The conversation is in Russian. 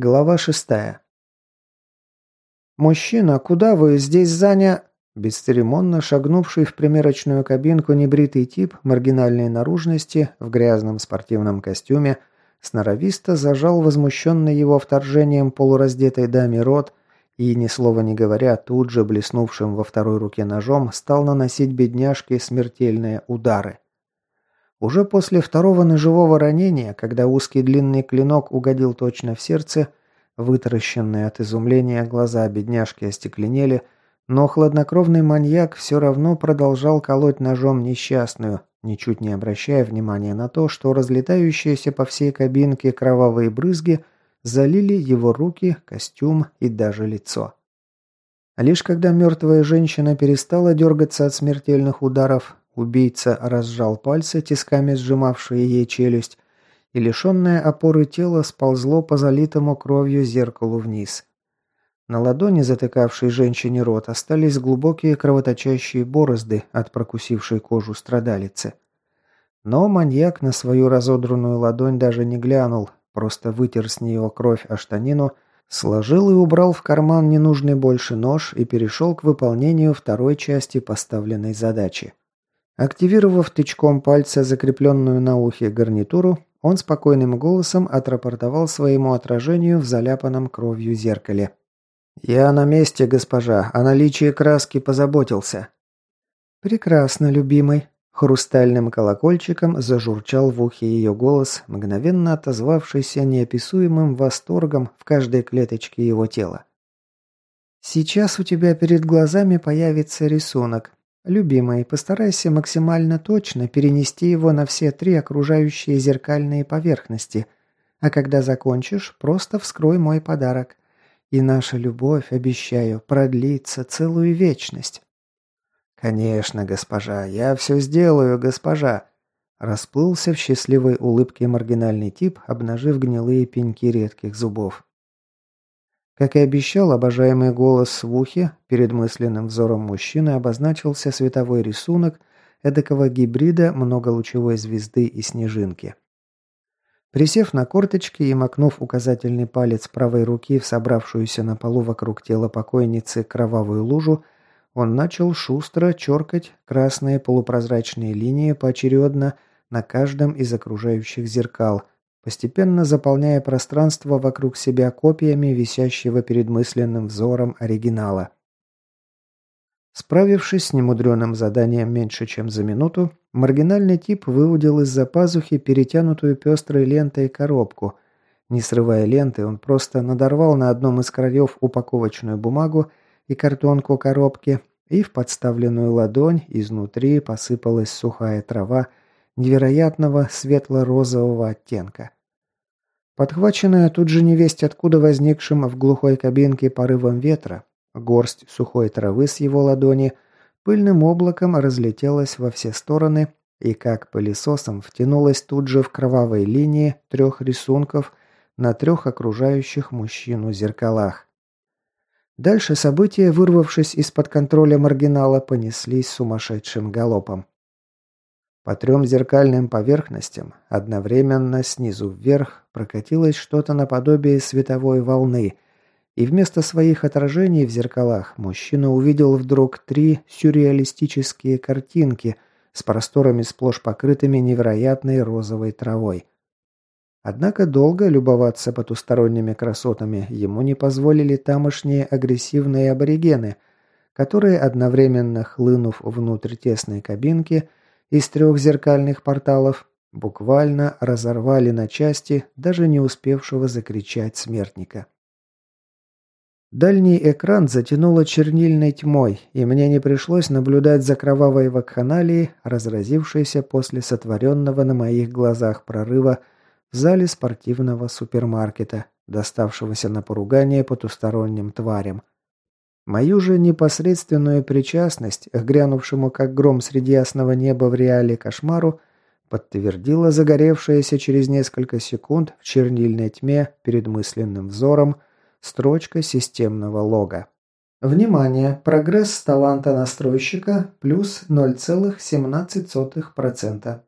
Глава шестая. «Мужчина, куда вы? Здесь заня...» Бесцеремонно шагнувший в примерочную кабинку небритый тип маргинальной наружности в грязном спортивном костюме сноровисто зажал возмущенный его вторжением полураздетой даме рот и, ни слова не говоря, тут же блеснувшим во второй руке ножом стал наносить бедняжке смертельные удары. Уже после второго ножевого ранения, когда узкий длинный клинок угодил точно в сердце, вытаращенные от изумления глаза бедняжки остекленели, но хладнокровный маньяк все равно продолжал колоть ножом несчастную, ничуть не обращая внимания на то, что разлетающиеся по всей кабинке кровавые брызги залили его руки, костюм и даже лицо. Лишь когда мертвая женщина перестала дергаться от смертельных ударов, Убийца разжал пальцы, тисками сжимавшие ей челюсть, и лишенное опоры тело сползло по залитому кровью зеркалу вниз. На ладони, затыкавшей женщине рот, остались глубокие кровоточащие борозды от прокусившей кожу страдалицы. Но маньяк на свою разодранную ладонь даже не глянул, просто вытер с нее кровь о штанину, сложил и убрал в карман ненужный больше нож и перешел к выполнению второй части поставленной задачи. Активировав тычком пальца закрепленную на ухе гарнитуру, он спокойным голосом отрапортовал своему отражению в заляпанном кровью зеркале. «Я на месте, госпожа. О наличии краски позаботился». «Прекрасно, любимый». Хрустальным колокольчиком зажурчал в ухе ее голос, мгновенно отозвавшийся неописуемым восторгом в каждой клеточке его тела. «Сейчас у тебя перед глазами появится рисунок, «Любимый, постарайся максимально точно перенести его на все три окружающие зеркальные поверхности, а когда закончишь, просто вскрой мой подарок. И наша любовь, обещаю, продлится целую вечность». «Конечно, госпожа, я все сделаю, госпожа!» Расплылся в счастливой улыбке маргинальный тип, обнажив гнилые пеньки редких зубов. Как и обещал, обожаемый голос в ухе, перед мысленным взором мужчины обозначился световой рисунок эдакого гибрида многолучевой звезды и снежинки. Присев на корточки и макнув указательный палец правой руки в собравшуюся на полу вокруг тела покойницы кровавую лужу, он начал шустро черкать красные полупрозрачные линии поочередно на каждом из окружающих зеркал – постепенно заполняя пространство вокруг себя копиями висящего перед мысленным взором оригинала. Справившись с немудреным заданием меньше, чем за минуту, маргинальный тип выудил из-за пазухи перетянутую пестрой лентой коробку. Не срывая ленты, он просто надорвал на одном из краев упаковочную бумагу и картонку коробки, и в подставленную ладонь изнутри посыпалась сухая трава, невероятного светло-розового оттенка. Подхваченная тут же невесть откуда возникшим в глухой кабинке порывом ветра, горсть сухой травы с его ладони пыльным облаком разлетелась во все стороны и как пылесосом втянулась тут же в кровавой линии трех рисунков на трех окружающих мужчину зеркалах. Дальше события, вырвавшись из-под контроля маргинала, понеслись сумасшедшим галопом. По трем зеркальным поверхностям одновременно снизу вверх прокатилось что-то наподобие световой волны, и вместо своих отражений в зеркалах мужчина увидел вдруг три сюрреалистические картинки с просторами сплошь покрытыми невероятной розовой травой. Однако долго любоваться потусторонними красотами ему не позволили тамошние агрессивные аборигены, которые, одновременно хлынув внутрь тесной кабинки, из трех зеркальных порталов буквально разорвали на части даже не успевшего закричать смертника. Дальний экран затянуло чернильной тьмой, и мне не пришлось наблюдать за кровавой вакханалией, разразившейся после сотворенного на моих глазах прорыва в зале спортивного супермаркета, доставшегося на поругание потусторонним тварям. Мою же непосредственную причастность к грянувшему как гром среди ясного неба в реале кошмару подтвердила загоревшаяся через несколько секунд в чернильной тьме перед мысленным взором строчка системного лога. Внимание! Прогресс таланта настройщика плюс 0,17%.